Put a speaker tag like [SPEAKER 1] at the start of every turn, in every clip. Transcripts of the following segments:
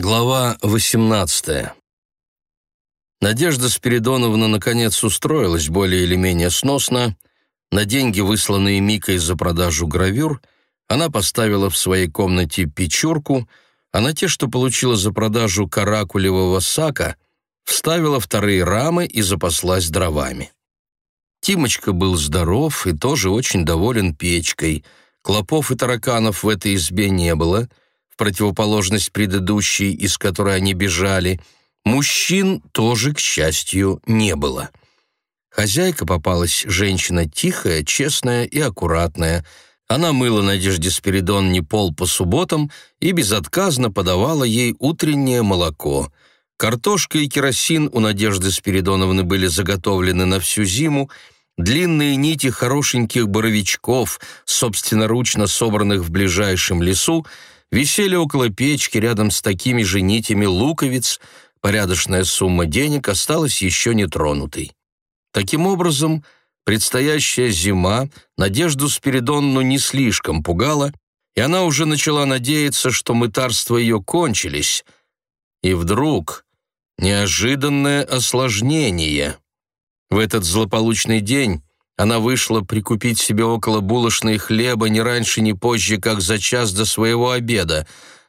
[SPEAKER 1] Глава 18. Надежда Спиридоновна наконец устроилась более или менее сносно. На деньги, высланные Микой за продажу гравюр, она поставила в своей комнате печурку, а на те, что получила за продажу каракулевого сака, вставила вторые рамы и запаслась дровами. Тимочка был здоров и тоже очень доволен печкой. Клопов и тараканов в этой избе не было — противоположность предыдущей, из которой они бежали, мужчин тоже, к счастью, не было. Хозяйка попалась женщина тихая, честная и аккуратная. Она мыла Надежде Спиридон не пол по субботам и безотказно подавала ей утреннее молоко. Картошка и керосин у Надежды Спиридоновны были заготовлены на всю зиму, длинные нити хорошеньких боровичков, собственноручно собранных в ближайшем лесу, висели около печки рядом с такими же нитями луковиц, порядочная сумма денег осталась еще не тронутой. Таким образом, предстоящая зима Надежду Спиридонну не слишком пугала, и она уже начала надеяться, что мытарства ее кончились. И вдруг неожиданное осложнение. В этот злополучный день она вышла прикупить себе около булочной хлеба не раньше, не позже, как за час до своего обеда.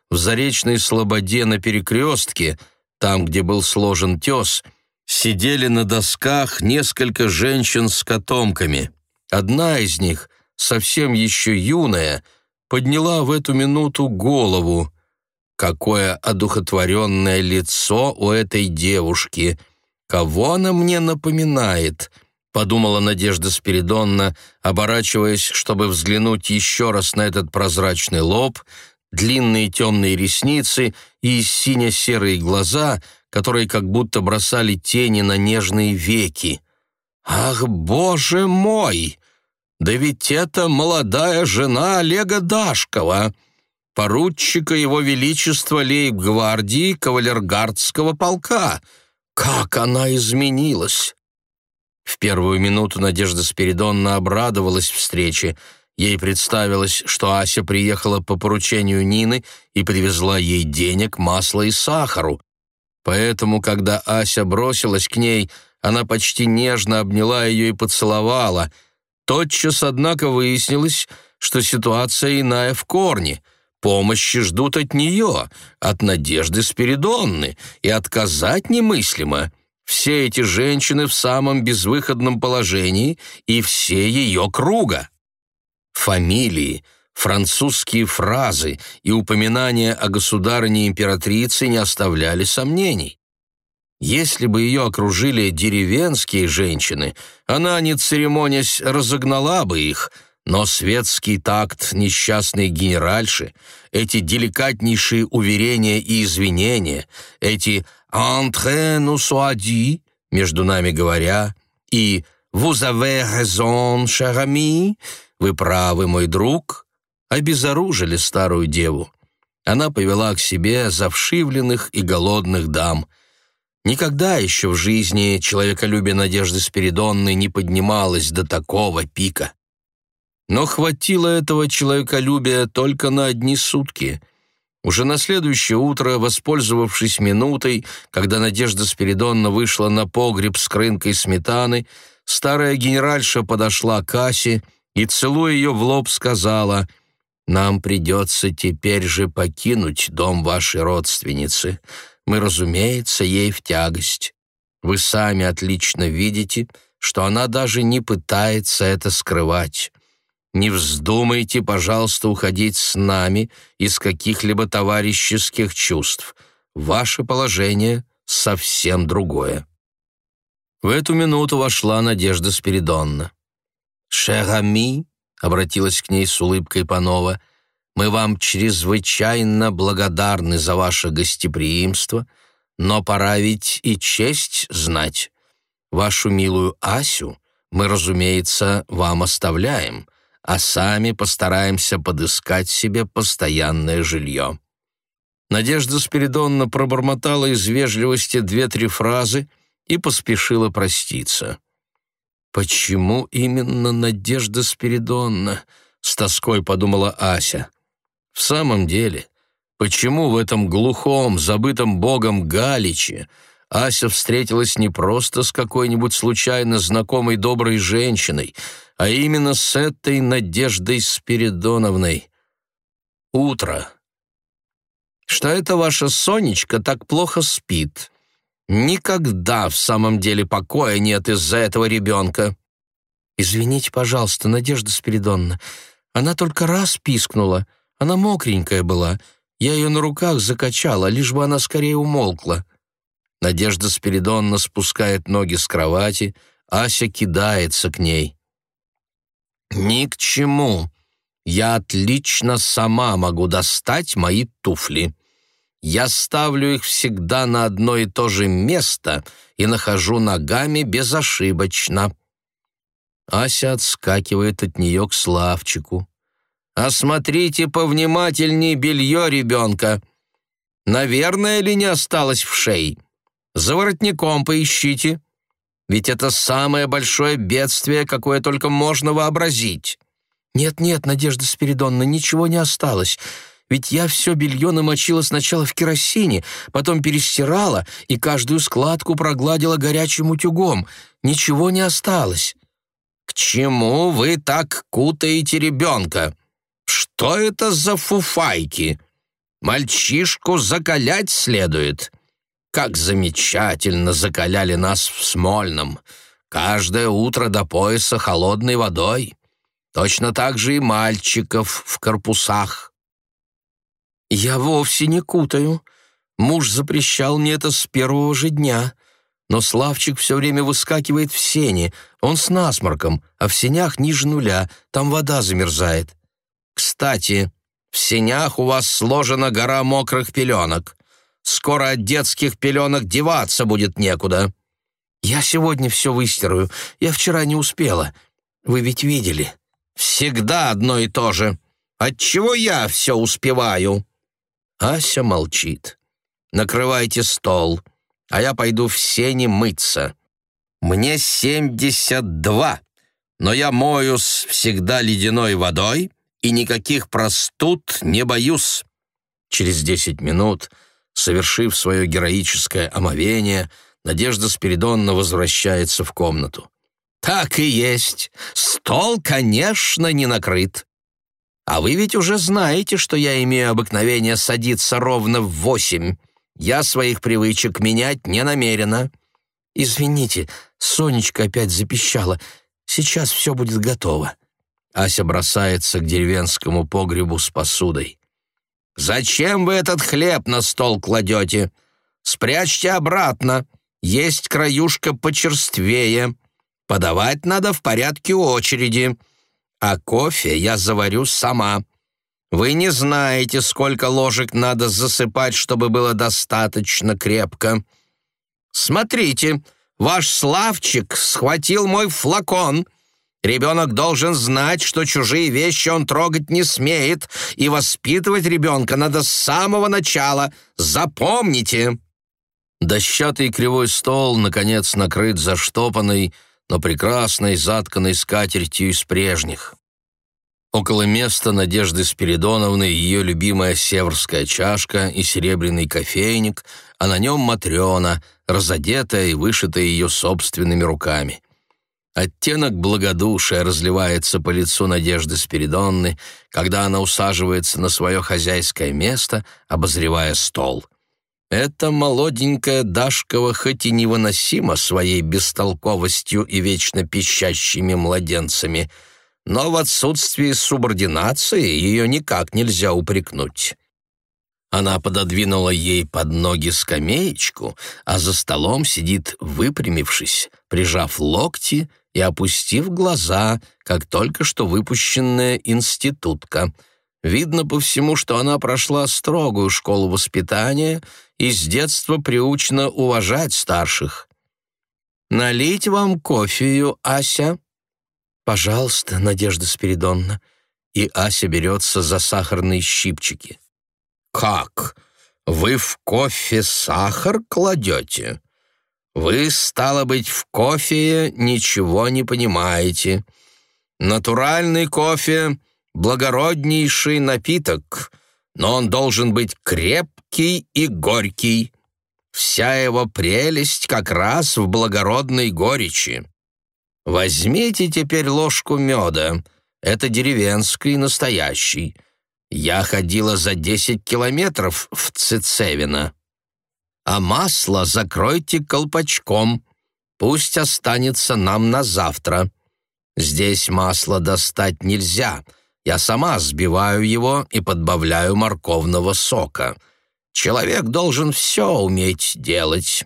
[SPEAKER 1] В Заречной Слободе на перекрестке, там, где был сложен тес, сидели на досках несколько женщин с котомками. Одна из них, совсем еще юная, подняла в эту минуту голову. Какое одухотворенное лицо у этой девушки! Кого она мне напоминает?» — подумала Надежда Спиридонна, оборачиваясь, чтобы взглянуть еще раз на этот прозрачный лоб, длинные темные ресницы и сине-серые глаза, которые как будто бросали тени на нежные веки. «Ах, боже мой! Да ведь это молодая жена Олега Дашкова!» поручика Его Величества лейб-гвардии кавалергардского полка. Как она изменилась! В первую минуту Надежда Спиридонна обрадовалась встрече. Ей представилось, что Ася приехала по поручению Нины и привезла ей денег, масла и сахару. Поэтому, когда Ася бросилась к ней, она почти нежно обняла ее и поцеловала. Тотчас, однако, выяснилось, что ситуация иная в корне. Помощи ждут от нее, от Надежды Спиридонны, и отказать немыслимо. Все эти женщины в самом безвыходном положении и все ее круга. Фамилии, французские фразы и упоминания о государыне-императрице не оставляли сомнений. Если бы ее окружили деревенские женщины, она, не церемонясь, разогнала бы их, но светский такт несчастной генеральши, эти деликатнейшие уверения и извинения, эти «Entre nous soit dit», между нами говоря, и «Vous avez raison, cher ami», «Вы правы, мой друг», обезоружили старую деву. Она повела к себе завшивленных и голодных дам. Никогда еще в жизни человеколюбие Надежды Спиридонны не поднималось до такого пика. Но хватило этого человеколюбия только на одни сутки. Уже на следующее утро, воспользовавшись минутой, когда Надежда Спиридонна вышла на погреб с крынкой сметаны, старая генеральша подошла к Асе и, целуя ее в лоб, сказала «Нам придется теперь же покинуть дом вашей родственницы. Мы, разумеется, ей в тягость. Вы сами отлично видите, что она даже не пытается это скрывать». Не вздумайте, пожалуйста, уходить с нами из каких-либо товарищеских чувств. Ваше положение совсем другое». В эту минуту вошла Надежда Спиридонна. «Шерами», — обратилась к ней с улыбкой Панова, «мы вам чрезвычайно благодарны за ваше гостеприимство, но пора ведь и честь знать. Вашу милую Асю мы, разумеется, вам оставляем» а сами постараемся подыскать себе постоянное жилье». Надежда Спиридонна пробормотала из вежливости две-три фразы и поспешила проститься. «Почему именно Надежда Спиридонна?» — с тоской подумала Ася. «В самом деле, Почему в этом глухом, забытом богом Галиче Ася встретилась не просто с какой-нибудь случайно знакомой доброй женщиной, а именно с этой Надеждой Спиридоновной? Утро. Что это ваша Сонечка так плохо спит? Никогда в самом деле покоя нет из-за этого ребенка. Извините, пожалуйста, Надежда Спиридоновна, она только раз пискнула, она мокренькая была — я ее на руках закачала, лишь бы она скорее умолкла. Надежда Спиридонна спускает ноги с кровати, Ася кидается к ней. «Ни к чему. Я отлично сама могу достать мои туфли. Я ставлю их всегда на одно и то же место и нахожу ногами безошибочно». Ася отскакивает от нее к Славчику. Осмотрите повнимательней белье ребенка. Наверное ли не осталось в шее? За воротником поищите. Ведь это самое большое бедствие, какое только можно вообразить. Нет-нет, Надежда Спиридонна, ничего не осталось. Ведь я все белье намочила сначала в керосине, потом перестирала и каждую складку прогладила горячим утюгом. Ничего не осталось. К чему вы так кутаете ребенка? Что это за фуфайки? Мальчишку закалять следует. Как замечательно закаляли нас в Смольном. Каждое утро до пояса холодной водой. Точно так же и мальчиков в корпусах. Я вовсе не кутаю. Муж запрещал мне это с первого же дня. Но Славчик все время выскакивает в сене. Он с насморком, а в сенях ниже нуля. Там вода замерзает. Кстати, в сенях у вас сложена гора мокрых пеленок. Скоро от детских пеленок деваться будет некуда. Я сегодня все выстираю. Я вчера не успела. Вы ведь видели. Всегда одно и то же. Отчего я все успеваю?» Ася молчит. «Накрывайте стол, а я пойду в сене мыться. Мне семьдесят два, но я моюсь всегда ледяной водой, и никаких простуд не боюсь». Через десять минут, совершив свое героическое омовение, Надежда Спиридонна возвращается в комнату. «Так и есть. Стол, конечно, не накрыт. А вы ведь уже знаете, что я имею обыкновение садиться ровно в восемь. Я своих привычек менять не намерена». «Извините, Сонечка опять запищала. Сейчас все будет готово». Ася бросается к деревенскому погребу с посудой. «Зачем вы этот хлеб на стол кладете? Спрячьте обратно. Есть краюшка почерствее. Подавать надо в порядке очереди. А кофе я заварю сама. Вы не знаете, сколько ложек надо засыпать, чтобы было достаточно крепко. Смотрите, ваш Славчик схватил мой флакон — Ребенок должен знать, что чужие вещи он трогать не смеет, и воспитывать ребенка надо с самого начала. Запомните!» Дощатый кривой стол, наконец, накрыт заштопанной, но прекрасной, затканной скатертью из прежних. Около места Надежды Спиридоновны ее любимая северская чашка и серебряный кофейник, а на нем Матрена, разодетая и вышитая ее собственными руками. Оттенок благодушия разливается по лицу Надежды Спиридонны, когда она усаживается на свое хозяйское место, обозревая стол. Эта молоденькая Дашкова хоть и невыносима своей бестолковостью и вечно пищащими младенцами, но в отсутствии субординации ее никак нельзя упрекнуть. Она пододвинула ей под ноги скамеечку, а за столом сидит выпрямившись, прижав локти и опустив глаза, как только что выпущенная институтка. Видно по всему, что она прошла строгую школу воспитания и с детства приучена уважать старших. «Налить вам кофею, Ася?» «Пожалуйста, Надежда Спиридонна». И Ася берется за сахарные щипчики. «Как? Вы в кофе сахар кладете?» Вы, стало быть, в кофе ничего не понимаете. Натуральный кофе — благороднейший напиток. но он должен быть крепкий и горький. Вся его прелесть как раз в благородной горечи. Возьмите теперь ложку меда. Это деревенский, настоящий. Я ходила за десять километров в Цицевино. А масло закройте колпачком. Пусть останется нам на завтра. Здесь масло достать нельзя. Я сама сбиваю его и подбавляю морковного сока. Человек должен все уметь делать.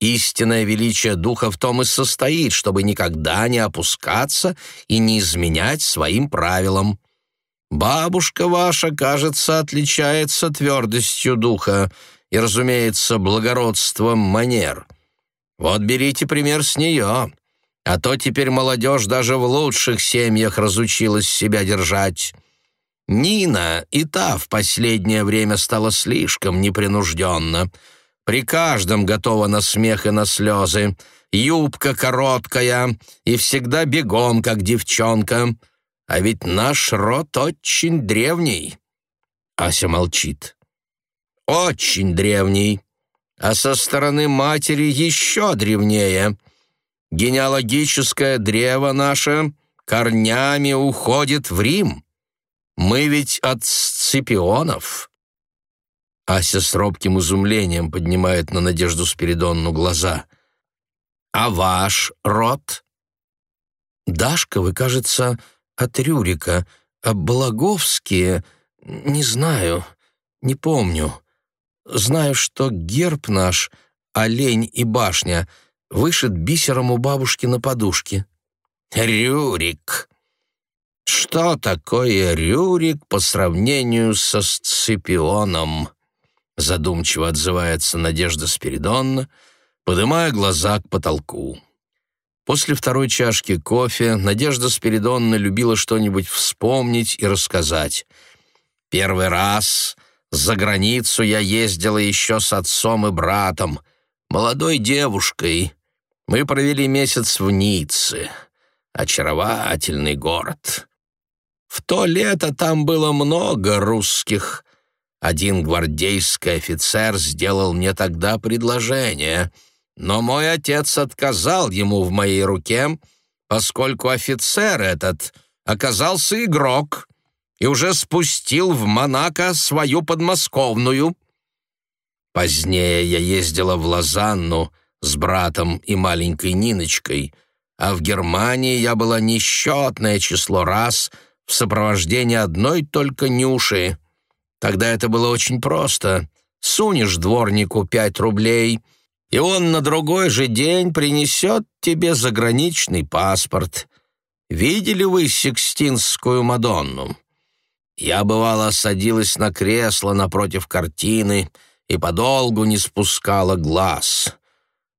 [SPEAKER 1] Истинное величие духа в том и состоит, чтобы никогда не опускаться и не изменять своим правилам. Бабушка ваша, кажется, отличается твердостью духа и, разумеется, благородством манер. Вот берите пример с нее, а то теперь молодежь даже в лучших семьях разучилась себя держать. Нина и та в последнее время стала слишком непринужденно — при каждом готова на смех и на слезы. Юбка короткая и всегда бегом, как девчонка. А ведь наш род очень древний. Ася молчит. Очень древний. А со стороны матери еще древнее. Генеалогическое древо наше корнями уходит в Рим. Мы ведь от Сципионов. Ася с робким изумлением поднимает на Надежду Спиридонну глаза. «А ваш род?» «Дашка, вы, кажется, от Рюрика, а Благовские... Не знаю, не помню. Знаю, что герб наш, олень и башня, вышит бисером у бабушки на подушке». «Рюрик!» Что такое Рюрик по сравнению со Сципионом? задумчиво отзывается Надежда Спиридонна, поднимая глаза к потолку. После второй чашки кофе Надежда Спиридонна любила что-нибудь вспомнить и рассказать. «Первый раз за границу я ездила еще с отцом и братом, молодой девушкой. Мы провели месяц в Ницце. Очаровательный город. В то лето там было много русских, один гвардейский офицер сделал мне тогда предложение, но мой отец отказал ему в моей руке, поскольку офицер этот оказался игрок и уже спустил в Монако свою подмосковную. Позднее я ездила в Лозанну с братом и маленькой Ниночкой, а в Германии я была несчетное число раз в сопровождении одной только Нюши. Тогда это было очень просто. Сунешь дворнику пять рублей, и он на другой же день принесет тебе заграничный паспорт. Видели вы Сикстинскую Мадонну? Я, бывало, садилась на кресло напротив картины и подолгу не спускала глаз.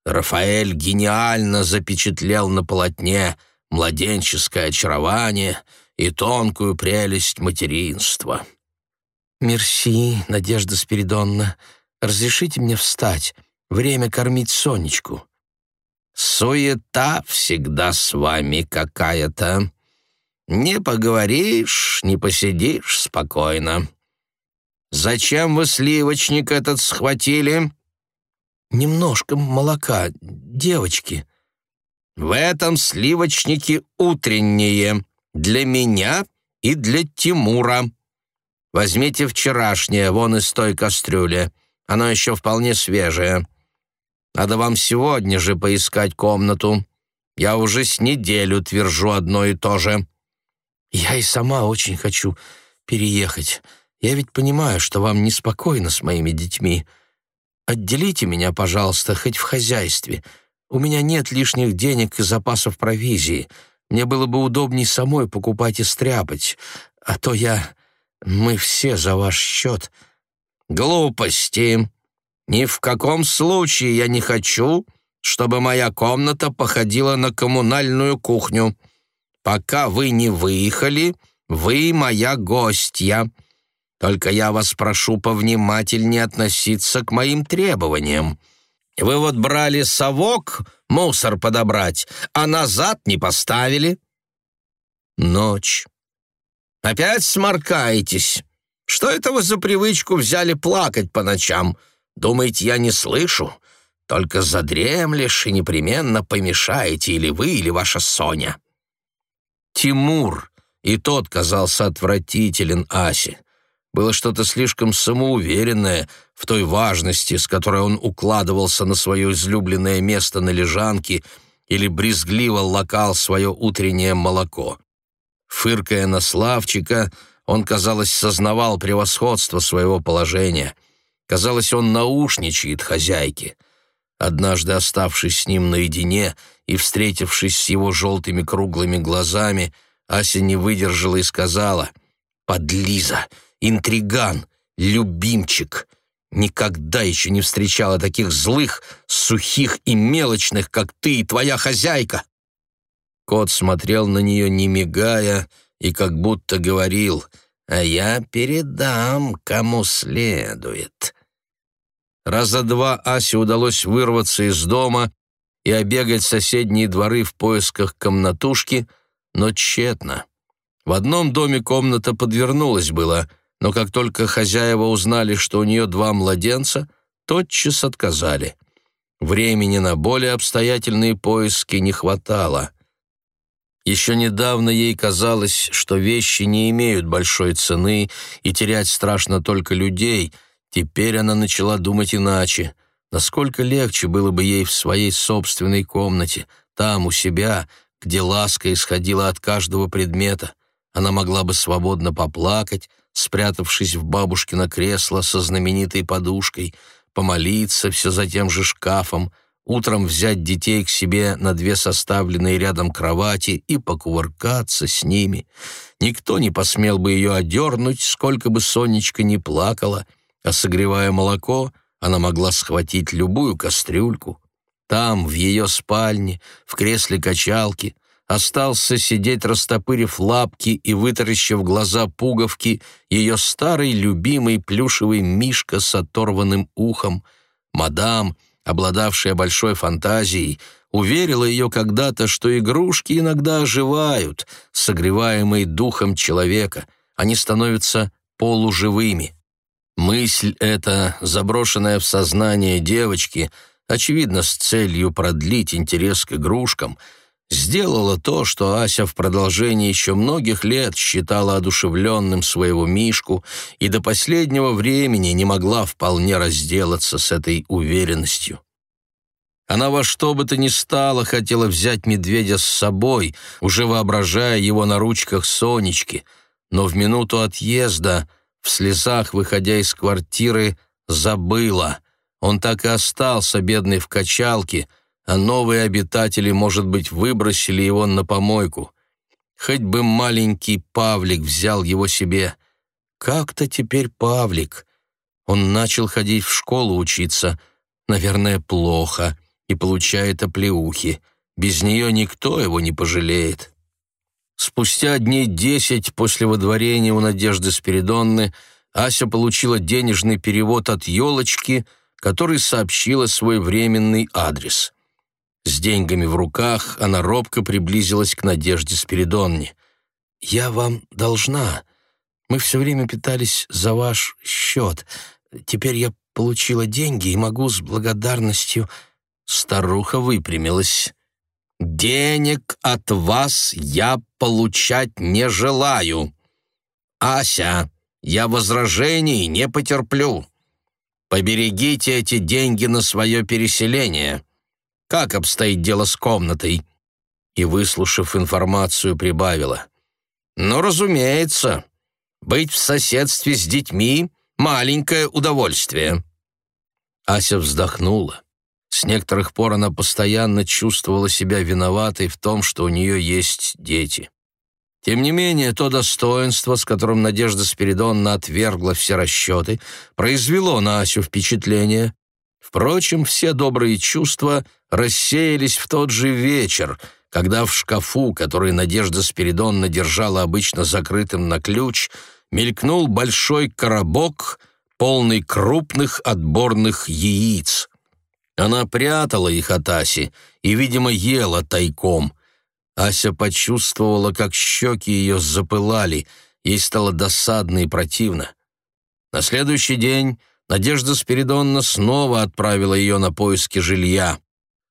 [SPEAKER 1] Рафаэль гениально запечатлел на полотне младенческое очарование и тонкую прелесть материнства. «Мерси, Надежда Спиридонна. Разрешите мне встать. Время кормить Сонечку». «Суета всегда с вами какая-то. Не поговоришь, не посидишь спокойно. Зачем вы сливочник этот схватили?» «Немножко молока, девочки». «В этом сливочнике утреннее. Для меня и для Тимура». Возьмите вчерашнее, вон из той кастрюли. Оно еще вполне свежее. Надо вам сегодня же поискать комнату. Я уже с неделю твержу одно и то же». «Я и сама очень хочу переехать. Я ведь понимаю, что вам неспокойно с моими детьми. Отделите меня, пожалуйста, хоть в хозяйстве. У меня нет лишних денег и запасов провизии. Мне было бы удобней самой покупать и стряпать. А то я мы все за ваш счет. Глупости. Ни в каком случае я не хочу, чтобы моя комната походила на коммунальную кухню. Пока вы не выехали, вы моя гостья. Только я вас прошу повнимательнее относиться к моим требованиям. Вы вот брали совок мусор подобрать, а назад не поставили. Ночь. Опять сморкаетесь?
[SPEAKER 2] Что это вы за привычку взяли плакать по ночам? Думаете, я не слышу? Только задремлешь и непременно помешаете или вы, или ваша Соня». Тимур, и тот казался отвратителен Асе. Было что-то слишком самоуверенное в той важности, с которой он укладывался на свое излюбленное место на лежанке или брезгливо лакал свое утреннее молоко. Фыркая на Славчика, он, казалось, сознавал превосходство своего положения. Казалось, он наушничает хозяйке. Однажды оставшись с ним наедине и встретившись с его желтыми круглыми глазами, Ася не выдержала и сказала «Подлиза! Интриган! Любимчик!» Никогда еще не встречала таких злых, сухих и мелочных, как ты и твоя хозяйка. Кот смотрел на нее, не мигая, и как будто говорил, «А я передам, кому следует». Раза два Асе удалось вырваться из дома и обегать соседние дворы в поисках комнатушки, но тщетно. В одном доме комната подвернулась была, но как только хозяева узнали, что у нее два младенца, тотчас отказали. Времени на более обстоятельные поиски не хватало. Еще недавно ей казалось, что вещи не имеют большой цены и терять страшно только людей — Теперь она начала думать иначе. Насколько легче было бы ей в своей собственной комнате, там, у себя, где ласка исходила от каждого предмета. Она могла бы свободно поплакать, спрятавшись в бабушкино кресло со знаменитой подушкой, помолиться все за тем же шкафом, утром взять детей к себе на две составленные рядом кровати и покувыркаться с ними. Никто не посмел бы ее одернуть, сколько бы Сонечка не плакала — а согревая молоко, она могла схватить любую кастрюльку. Там, в ее спальне, в кресле качалки, остался сидеть, растопырив лапки и вытаращив глаза пуговки, ее старый любимый плюшевый мишка с оторванным ухом. Мадам, обладавшая большой фантазией, уверила ее когда-то, что игрушки иногда оживают, согреваемые духом человека, они становятся полуживыми. Мысль эта, заброшенная в сознание девочки, очевидно, с целью продлить интерес к игрушкам, сделала то, что Ася в продолжении еще многих лет считала одушевленным своего Мишку и до последнего времени не могла вполне разделаться с этой уверенностью. Она во что бы то ни стало хотела взять медведя с собой, уже воображая его на ручках Сонечки, но в минуту отъезда — в слезах, выходя из квартиры, забыла. Он так и остался бедный в качалке, а новые обитатели, может быть, выбросили его на помойку. Хоть бы маленький Павлик взял его себе. Как-то теперь Павлик. Он начал ходить в школу учиться. Наверное, плохо. И получает оплеухи. Без нее никто его не пожалеет. Спустя дней десять после водворения у Надежды Спиридонны Ася получила денежный перевод от елочки, который сообщила свой временный адрес. С деньгами в руках она робко приблизилась к Надежде Спиридонне. «Я вам должна. Мы все время питались за ваш счет. Теперь я получила деньги и могу с благодарностью...» Старуха выпрямилась. «Денег от вас я получать не желаю. Ася, я возражений не потерплю. Поберегите эти деньги на свое переселение. Как обстоит дело с комнатой?» И, выслушав информацию, прибавила. «Ну, разумеется, быть в соседстве с детьми — маленькое удовольствие». Ася вздохнула. С некоторых пор она постоянно чувствовала себя виноватой в том, что у нее есть дети. Тем не менее, то достоинство, с которым Надежда Спиридонна отвергла все расчеты, произвело на Асю впечатление. Впрочем, все добрые чувства рассеялись в тот же вечер, когда в шкафу, который Надежда Спиридонна держала обычно закрытым на ключ, мелькнул большой коробок, полный крупных отборных яиц. Она прятала их от Аси и, видимо, ела тайком. Ася почувствовала, как щеки ее запылали, ей стало досадно и противно.
[SPEAKER 1] На следующий день Надежда Спиридонна снова отправила ее на поиски жилья.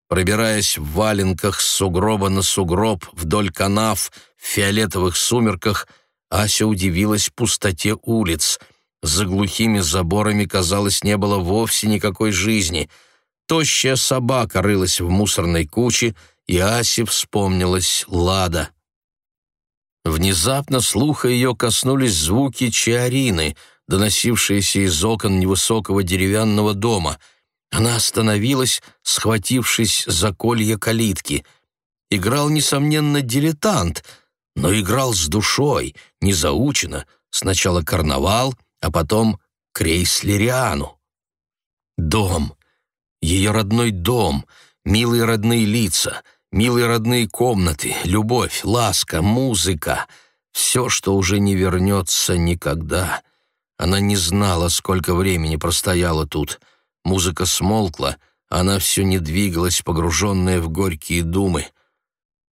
[SPEAKER 1] Пробираясь в валенках с сугроба на сугроб вдоль канав в фиолетовых сумерках, Ася удивилась пустоте улиц. За глухими заборами, казалось, не было вовсе никакой жизни. Тощая собака рылась в мусорной куче, и Асе вспомнилась Лада. Внезапно слуха ее коснулись звуки чиарины, доносившиеся из окон невысокого деревянного дома. Она остановилась, схватившись за колья калитки. Играл, несомненно, дилетант, но играл с душой, незаучено, сначала карнавал, а потом крейслериану. Дом, ее родной дом, милые родные лица — Милые родные комнаты, любовь, ласка, музыка — все, что уже не вернется никогда. Она не знала, сколько времени простояла тут. Музыка смолкла, она все не двигалась, погруженная в горькие думы.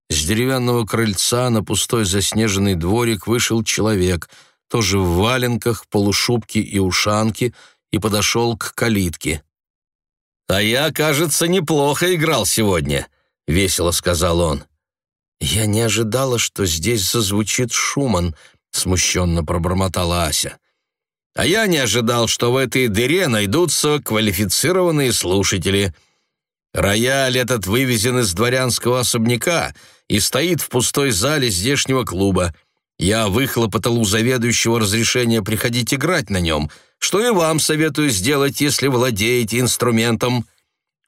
[SPEAKER 1] С деревянного крыльца на пустой заснеженный дворик вышел человек, тоже в валенках, полушубке и ушанке, и подошел к калитке. «А я, кажется, неплохо играл сегодня», — весело сказал он. «Я не ожидала, что здесь зазвучит Шуман», — смущенно пробормотала Ася. «А я не ожидал, что в этой дыре найдутся квалифицированные слушатели. Рояль этот вывезен из дворянского особняка и стоит в пустой зале здешнего клуба. Я выхлопотал у заведующего разрешение приходить играть на нем, что и вам советую сделать, если владеете инструментом».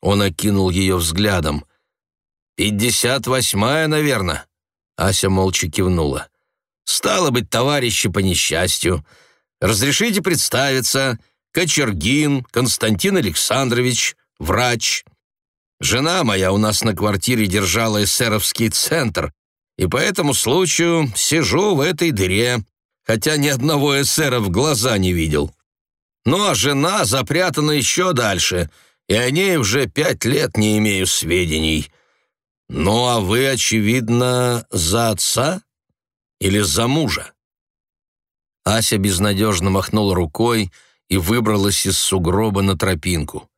[SPEAKER 1] Он окинул ее взглядом. «Пятьдесят восьмая, наверное». Ася молча кивнула. «Стало быть, товарищи по несчастью. Разрешите представиться. Кочергин Константин Александрович, врач. Жена моя у нас на квартире держала эсеровский центр, и по этому случаю сижу в этой дыре, хотя ни одного эсера в глаза не видел. Ну а жена запрятана еще дальше, и о ней уже пять лет не имею сведений». «Ну, а вы, очевидно, за отца или за мужа?» Ася безнадежно махнула рукой и выбралась из сугроба на тропинку.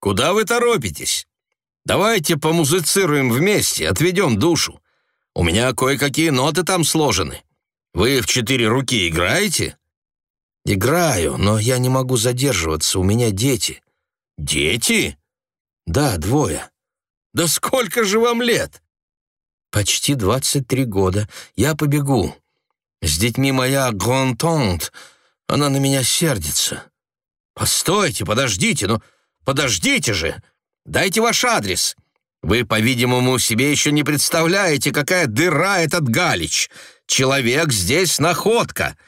[SPEAKER 1] «Куда вы торопитесь? Давайте помузицируем вместе, отведем душу. У меня кое-какие ноты там сложены. Вы в четыре руки играете?» «Играю, но я не могу задерживаться, у меня дети». «Дети?» «Да, двое». Да сколько же вам лет?» «Почти двадцать три года. Я побегу. С детьми моя грантонт. Она на меня сердится». «Постойте, подождите, ну, подождите же! Дайте ваш адрес. Вы, по-видимому, себе еще не представляете, какая дыра этот Галич. Человек здесь находка.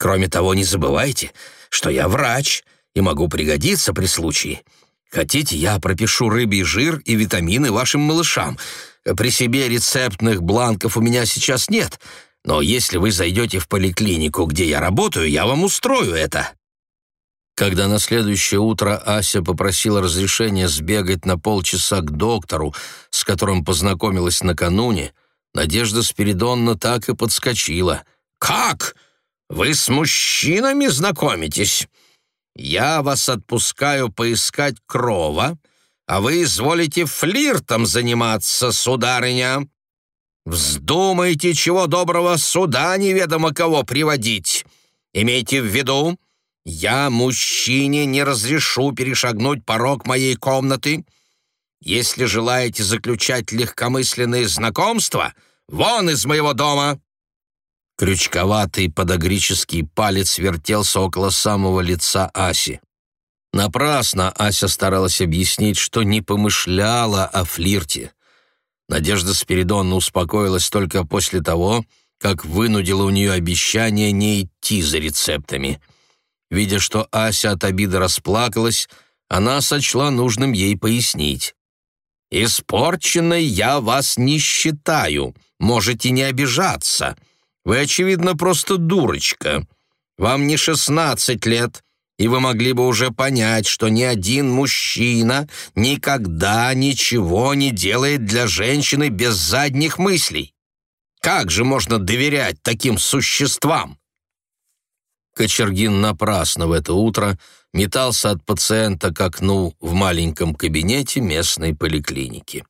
[SPEAKER 1] Кроме того, не забывайте, что я врач и могу пригодиться при случае. Хотите, я пропишу рыбий жир и витамины вашим малышам. При себе рецептных бланков у меня сейчас нет, но если вы зайдете в поликлинику, где я работаю, я вам устрою это». Когда на следующее утро Ася попросила разрешения сбегать на полчаса к доктору, с которым познакомилась накануне, Надежда Спиридонна так и подскочила. «Как? Вы с мужчинами знакомитесь? Я вас отпускаю поискать крова, а вы изволите флиртом заниматься, сударыня. Вздумайте, чего доброго, сюда неведомо кого приводить. Имейте в виду, я мужчине не разрешу перешагнуть порог моей комнаты. Если желаете заключать легкомысленные знакомства, вон из моего дома!» Крючковатый подогрический палец вертелся около самого лица Аси. Напрасно Ася старалась объяснить, что не помышляла о флирте. Надежда Спиридонна успокоилась только после того, как вынудила у нее обещание не идти за рецептами. Видя, что Ася от обиды расплакалась, она сочла нужным ей пояснить. «Испорченной я вас не считаю, можете не обижаться», вы, очевидно, просто дурочка. Вам не шестнадцать лет, и вы могли бы уже понять, что ни один мужчина никогда ничего не делает для женщины без задних мыслей. Как же можно доверять таким существам? Кочергин напрасно в это утро метался от пациента к окну в маленьком кабинете местной поликлиники.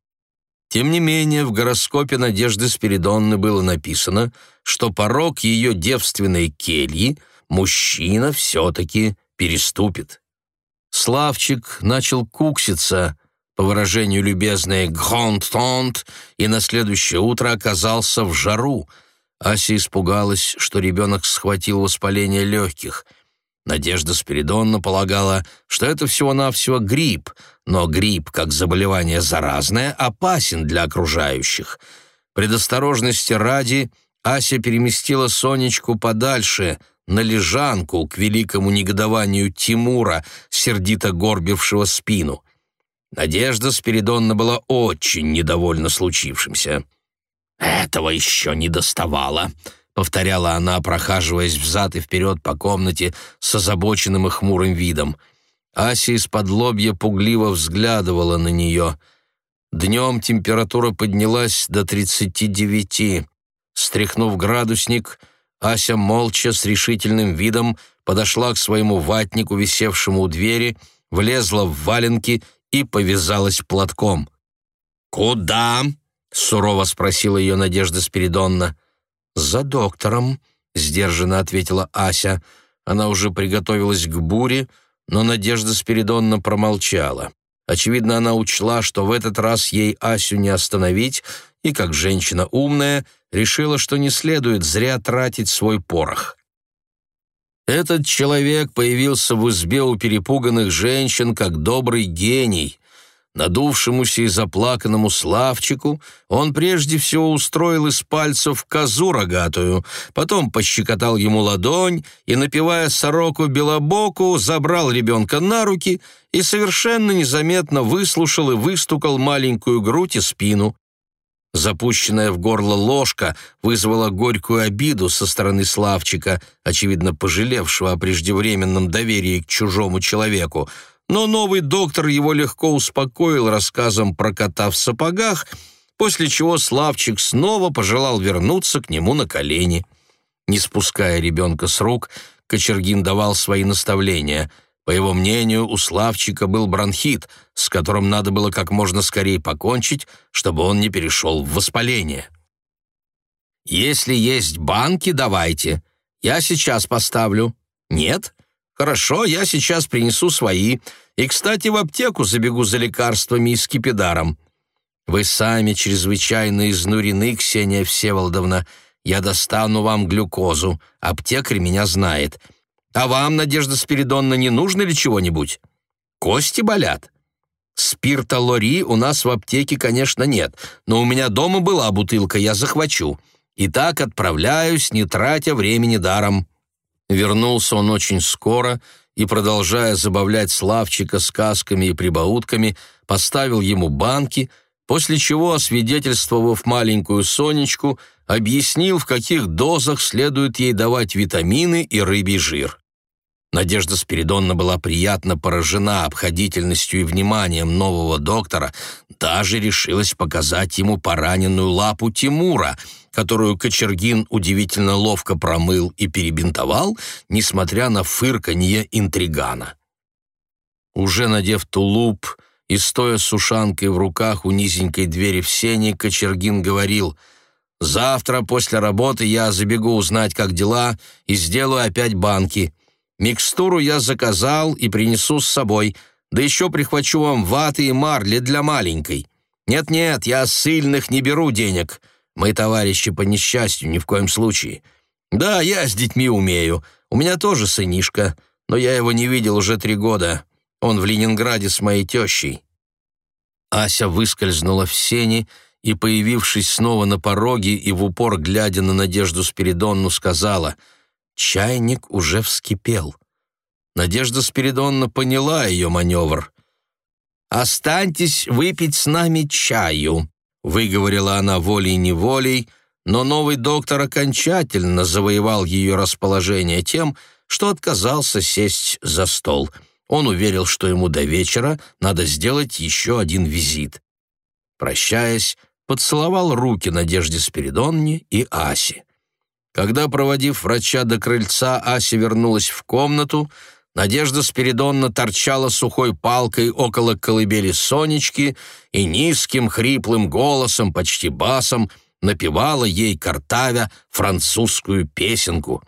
[SPEAKER 1] Тем не менее, в гороскопе Надежды Спиридонны было написано, что порог ее девственной кельи мужчина все-таки переступит. Славчик начал кукситься, по выражению любезной «гранд-тонт», и на следующее утро оказался в жару. Ася испугалась, что ребенок схватил воспаление легких. Надежда Спиридонна полагала, что это всего-навсего грипп, но грипп, как заболевание заразное, опасен для окружающих. Предосторожности ради Ася переместила Сонечку подальше, на лежанку, к великому негодованию Тимура, сердито горбившего спину. Надежда Спиридонна была очень недовольна случившимся. «Этого еще не доставало», — повторяла она, прохаживаясь взад и вперед по комнате с озабоченным и хмурым видом. Ася из-под лобья пугливо взглядывала на нее. Днем температура поднялась до тридцати девяти. Стряхнув градусник, Ася молча, с решительным видом, подошла к своему ватнику, висевшему у двери, влезла в валенки и повязалась платком. «Куда?» — сурово спросила ее Надежда Спиридонна. «За доктором», — сдержанно ответила Ася. Она уже приготовилась к буре, но Надежда Спиридонна промолчала. Очевидно, она учла, что в этот раз ей Асю не остановить, и, как женщина умная, решила, что не следует зря тратить свой порох. Этот человек появился в избе у перепуганных женщин как добрый гений. Надувшемуся и заплаканному Славчику он прежде всего устроил из пальцев козу рогатую, потом пощекотал ему ладонь и, напевая сороку белобоку, забрал ребенка на руки и совершенно незаметно выслушал и выстукал маленькую грудь и спину. Запущенная в горло ложка вызвала горькую обиду со стороны Славчика, очевидно пожалевшего о преждевременном доверии к чужому человеку, но новый доктор его легко успокоил рассказом про кота в сапогах, после чего Славчик снова пожелал вернуться к нему на колени. Не спуская ребенка с рук, Кочергин давал свои наставления — по его мнению, у Славчика был бронхит, с которым надо было как можно скорее покончить, чтобы он не перешел в воспаление. «Если есть банки, давайте. Я сейчас поставлю. Нет? Хорошо, я сейчас принесу свои. И, кстати, в аптеку забегу за лекарствами и скипидаром. Вы сами чрезвычайно изнурены, Ксения Всеволодовна. Я достану вам глюкозу. Аптекарь меня знает». А вам, Надежда Спиридонна, не нужно ли чего-нибудь? Кости болят? Спирта Лори у нас в аптеке, конечно, нет, но у меня дома была бутылка, я захвачу. И так отправляюсь, не тратя времени даром». Вернулся он очень скоро и, продолжая забавлять Славчика сказками и прибаутками, поставил ему банки, после чего, освидетельствовав маленькую Сонечку, объяснил, в каких дозах следует ей давать витамины и рыбий жир. Надежда Спиридонна была приятно поражена обходительностью и вниманием нового доктора, даже решилась показать ему пораненную лапу Тимура, которую Кочергин удивительно ловко промыл и перебинтовал, несмотря на фырканье интригана. Уже надев тулуп и стоя с ушанкой в руках у низенькой двери в сене, Кочергин говорил «Завтра после работы я забегу узнать, как дела, и сделаю опять банки». Микстуру я заказал и принесу с собой, да еще прихвачу вам ваты и марли для маленькой. Нет-нет, я сильных не беру денег. Мы товарищи по несчастью ни в коем случае. Да, я с детьми умею. У меня тоже сынишка, но я его не видел уже три года. Он в Ленинграде с моей тещей». Ася выскользнула в сени и, появившись снова на пороге и в упор глядя на Надежду Спиридонну, сказала — Чайник уже вскипел. Надежда Спиридонна поняла ее маневр. «Останьтесь выпить с нами чаю», — выговорила она волей-неволей, но новый доктор окончательно завоевал ее расположение тем, что отказался сесть за стол. Он уверил, что ему до вечера надо сделать еще один визит. Прощаясь, поцеловал руки Надежде Спиридонне и Асе. Когда, проводив врача до крыльца, Ася вернулась в комнату, Надежда Спиридонна торчала сухой палкой около колыбели Сонечки и низким хриплым голосом, почти басом, напевала ей, картавя, французскую песенку.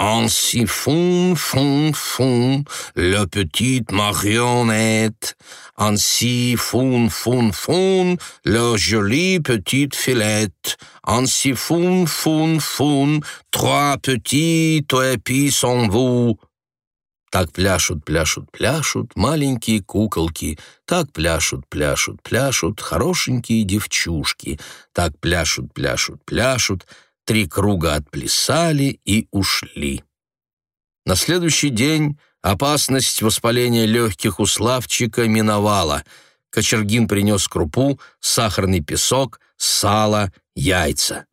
[SPEAKER 1] «Ainsi fun, fun, fun, le petit marionnette, ainsi fun, fun, fun, le joli petit filette, ainsi fun, fun, fun, trois petits toepis sont vous». Так пляшут, пляшут, пляшут маленькие куколки, так пляшут, пляшут, пляшут хорошенькие девчушки, так пляшут, пляшут, пляшут, три круга отплясали и ушли. На следующий день опасность воспаления легких у Славчика миновала. Кочергин принес крупу, сахарный песок, сало, яйца.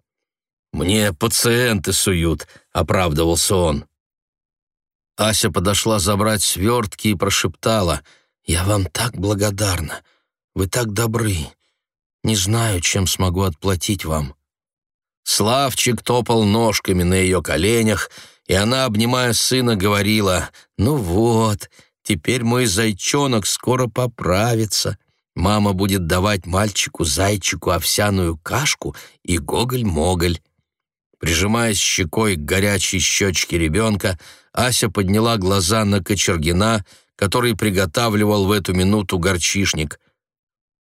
[SPEAKER 1] «Мне пациенты суют», — оправдывался он. Ася подошла забрать свертки и прошептала. «Я вам так благодарна. Вы так добры. Не знаю, чем смогу отплатить вам». Славчик топал ножками на ее коленях, и она, обнимая сына, говорила, «Ну вот, теперь мой зайчонок скоро поправится. Мама будет давать мальчику-зайчику овсяную кашку и гоголь-моголь». Прижимаясь щекой к горячей щечке ребенка, Ася подняла глаза на Кочергина, который приготавливал в эту минуту горчишник.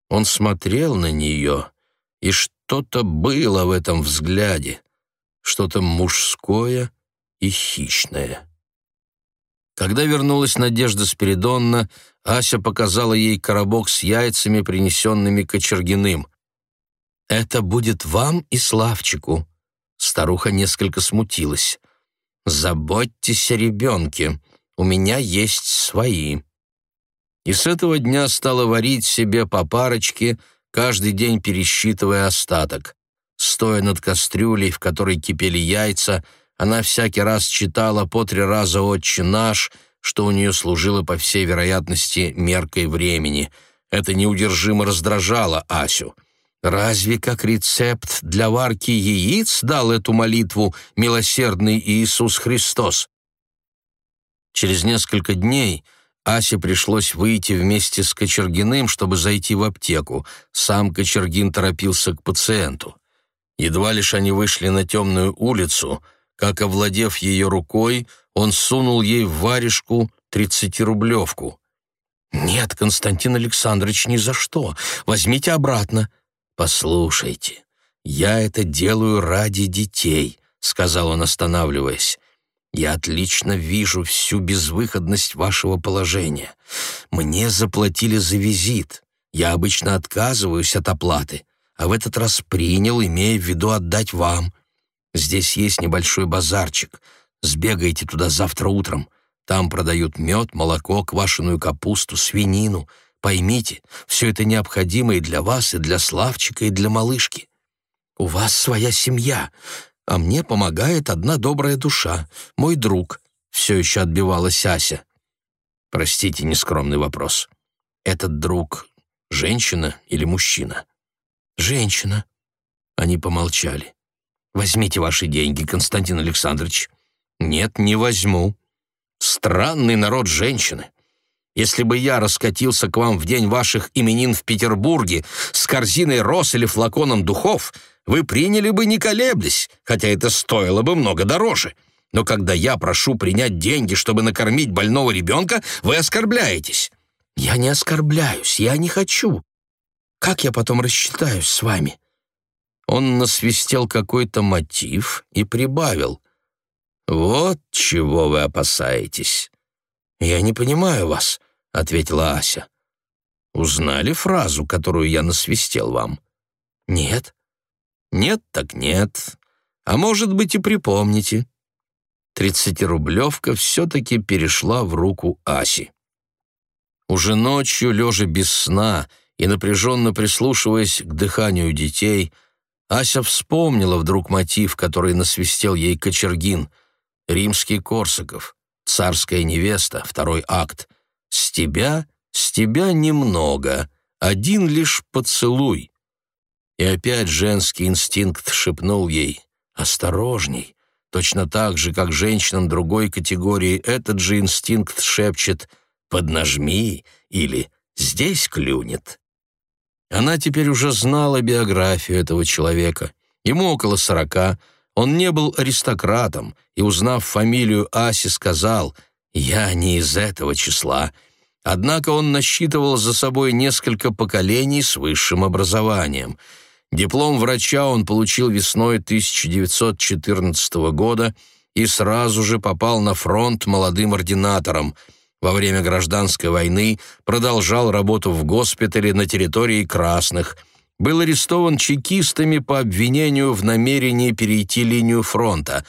[SPEAKER 1] Он смотрел на нее, и что-то было в этом взгляде, что-то мужское и хищное. Когда вернулась Надежда Спиридонна, Ася показала ей коробок с яйцами, принесенными Кочергиным. «Это будет вам и Славчику». Старуха несколько смутилась. «Заботьтесь о ребенке, у меня есть свои». И с этого дня стала варить себе по парочке, каждый день пересчитывая остаток. Стоя над кастрюлей, в которой кипели яйца, она всякий раз читала по три раза «Отче наш», что у нее служило, по всей вероятности, меркой времени. Это неудержимо раздражало Асю — Разве как рецепт для варки яиц дал эту молитву милосердный Иисус Христос? Через несколько дней Асе пришлось выйти вместе с Кочергиным, чтобы зайти в аптеку. Сам Кочергин торопился к пациенту. Едва лишь они вышли на темную улицу, как, овладев ее рукой, он сунул ей в варежку тридцатирублевку. «Нет, Константин Александрович, ни за что. Возьмите обратно», «Послушайте, я это делаю ради детей», — сказал он, останавливаясь. «Я отлично вижу всю безвыходность вашего положения. Мне заплатили за визит. Я обычно отказываюсь от оплаты, а в этот раз принял, имея в виду отдать вам. Здесь есть небольшой базарчик. Сбегайте туда завтра утром. Там продают мед, молоко, квашеную капусту, свинину. Поймите, все это необходимо и для вас, и для Славчика, и для малышки. У вас своя семья, а мне помогает одна добрая душа, мой друг», — все еще отбивалась Ася. Простите нескромный вопрос. Этот друг — женщина или мужчина? Женщина. Они помолчали. Возьмите ваши деньги, Константин Александрович. Нет, не возьму. Странный народ женщины. Если бы я раскатился к вам в день ваших именин в Петербурге с корзиной роз или флаконом духов, вы приняли бы не колеблясь, хотя это стоило бы много дороже. Но когда я прошу принять деньги, чтобы накормить больного ребенка, вы оскорбляетесь. Я не оскорбляюсь, я не хочу. Как я потом рассчитаюсь с вами?» Он насвистел какой-то мотив и прибавил. «Вот чего вы опасаетесь. Я не понимаю вас. — ответила Ася. «Узнали фразу, которую я насвистел вам?» «Нет». «Нет, так нет. А может быть, и припомните». Тридцатирублевка все-таки перешла в руку Аси. Уже ночью, лежа без сна и напряженно прислушиваясь к дыханию детей, Ася вспомнила вдруг мотив, который насвистел ей Кочергин. «Римский Корсаков», «Царская невеста», второй акт — с тебя, с тебя немного, один лишь поцелуй. И опять женский инстинкт шепнул ей «Осторожней, Точно так же, как женщинам другой категории, этот же инстинкт шепчет «поднажми» или «здесь клюнет». Она теперь уже знала биографию этого человека. Ему около сорока, он не был аристократом, и, узнав фамилию Аси, сказал «Я не из этого числа». Однако он насчитывал за собой несколько поколений с высшим образованием. Диплом врача он получил весной 1914 года и сразу же попал на фронт молодым ординатором – во время гражданской войны продолжал работу в госпитале на территории Красных, был арестован чекистами по обвинению в намерении перейти линию фронта.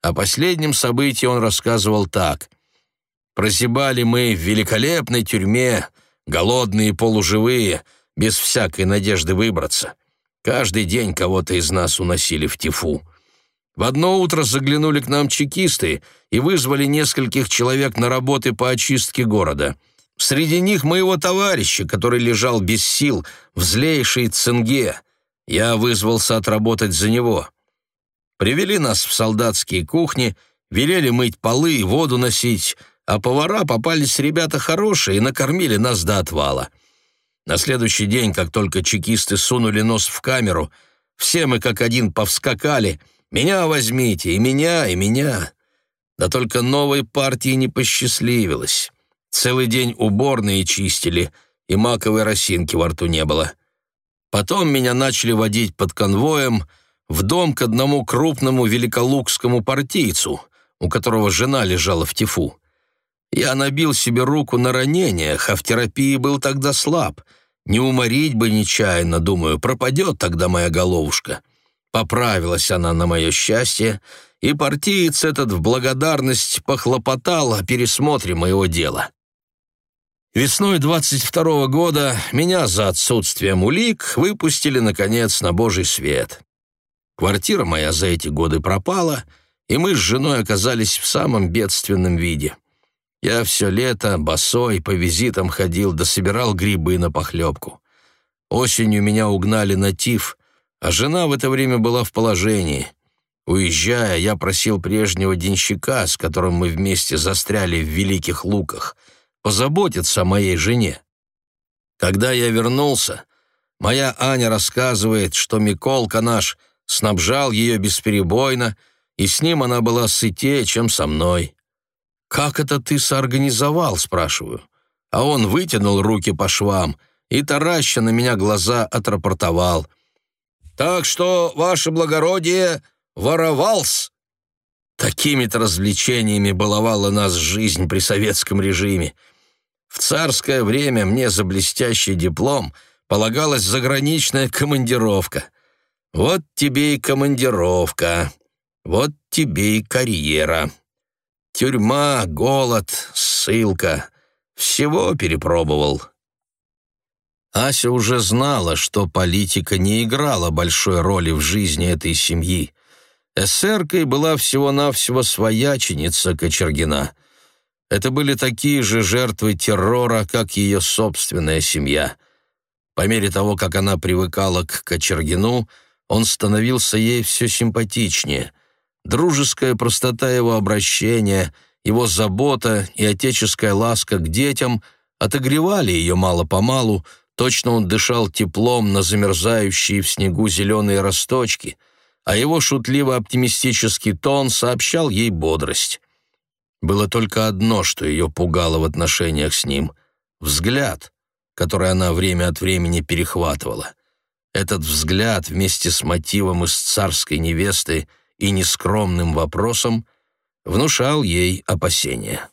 [SPEAKER 1] О последнем событии он рассказывал так. «Прозябали мы в великолепной тюрьме, голодные полуживые, без всякой надежды выбраться. Каждый день кого-то из нас уносили в тифу. В одно утро заглянули к нам чекисты и вызвали нескольких человек на работы по очистке города. Среди них моего товарища, который лежал без сил в злейшей цинге. Я вызвался отработать за него. Привели нас в солдатские кухни, велели мыть полы и воду носить, а повара попались ребята хорошие и накормили нас до отвала. На следующий день, как только чекисты сунули нос в камеру, все мы как один повскакали — меня возьмите, и меня, и меня. Да только новой партии не посчастливилось. Целый день уборные чистили, и маковой росинки во рту не было. Потом меня начали водить под конвоем в дом к одному крупному великолукскому партийцу, у которого жена лежала в тифу. Я набил себе руку на ранениях, а в терапии был тогда слаб. Не уморить бы нечаянно, думаю, пропадет тогда моя головушка. Поправилась она на мое счастье, и партиец этот в благодарность похлопотал о пересмотре моего дела. Весной 22 -го года меня за отсутствием улик выпустили, наконец, на божий свет. Квартира моя за эти годы пропала, и мы с женой оказались в самом бедственном виде. Я все лето босой по визитам ходил да собирал грибы на похлебку. Осенью меня угнали на тиф — а жена в это время была в положении. Уезжая, я просил прежнего денщика, с которым мы вместе застряли в Великих Луках, позаботиться о моей жене. Когда я вернулся, моя Аня рассказывает, что Миколка наш снабжал ее бесперебойно, и с ним она была сытее, чем со мной. «Как это ты соорганизовал?» — спрашиваю. А он вытянул руки по швам и, тараща на меня глаза, отрапортовал. Так что, ваше благородие, воровалс!» Такими-то развлечениями баловала нас жизнь при советском режиме. В царское время мне за блестящий диплом полагалась заграничная командировка. Вот тебе и командировка, вот тебе и карьера. Тюрьма, голод, ссылка — всего перепробовал. Ася уже знала, что политика не играла большой роли в жизни этой семьи. Эсеркой была всего-навсего свояченица Кочергина. Это были такие же жертвы террора, как ее собственная семья. По мере того, как она привыкала к Кочергину, он становился ей все симпатичнее. Дружеская простота его обращения, его забота и отеческая ласка к детям отогревали ее мало-помалу, Точно он дышал теплом на замерзающие в снегу зеленые росточки, а его шутливо-оптимистический тон сообщал ей бодрость. Было только одно, что ее пугало в отношениях с ним — взгляд, который она время от времени перехватывала. Этот взгляд вместе с мотивом из царской невесты и нескромным вопросом внушал ей опасения.